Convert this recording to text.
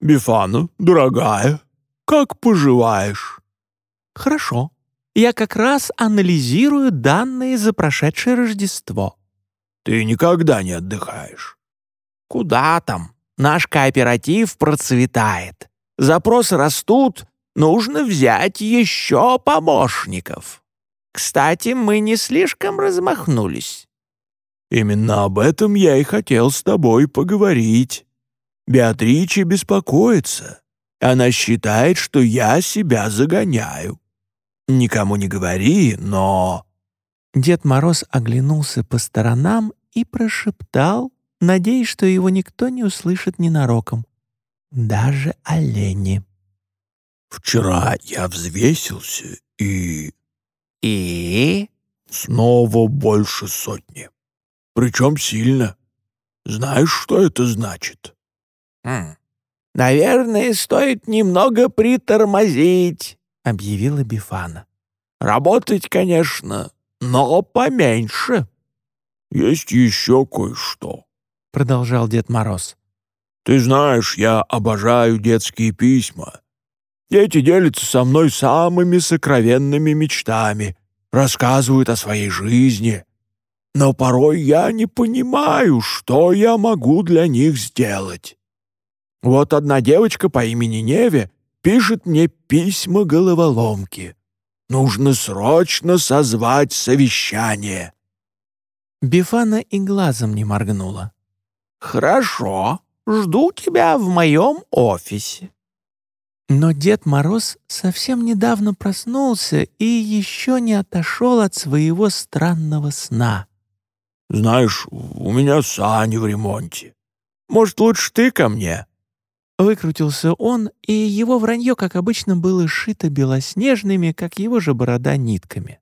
Бифана, дорогая, как поживаешь?» «Хорошо. Я как раз анализирую данные за прошедшее Рождество». «Ты никогда не отдыхаешь». «Куда там? Наш кооператив процветает. Запросы растут, нужно взять еще помощников. Кстати, мы не слишком размахнулись». «Именно об этом я и хотел с тобой поговорить. Беатриче беспокоится. Она считает, что я себя загоняю. Никому не говори, но...» Дед Мороз оглянулся по сторонам и прошептал, надеясь, что его никто не услышит ненароком. Даже олени. «Вчера я взвесился и...» «И?» «Снова больше сотни. Причем сильно. Знаешь, что это значит?» Хм. «Наверное, стоит немного притормозить», — объявила Бифана. «Работать, конечно, но поменьше». «Есть еще кое-что», — продолжал Дед Мороз. «Ты знаешь, я обожаю детские письма. Дети делятся со мной самыми сокровенными мечтами, рассказывают о своей жизни. Но порой я не понимаю, что я могу для них сделать. Вот одна девочка по имени Неве пишет мне письма-головоломки. Нужно срочно созвать совещание». Бифана и глазом не моргнула. «Хорошо, жду тебя в моем офисе». Но Дед Мороз совсем недавно проснулся и еще не отошел от своего странного сна. «Знаешь, у меня сани в ремонте. Может, лучше ты ко мне?» Выкрутился он, и его вранье, как обычно, было шито белоснежными, как его же борода, нитками.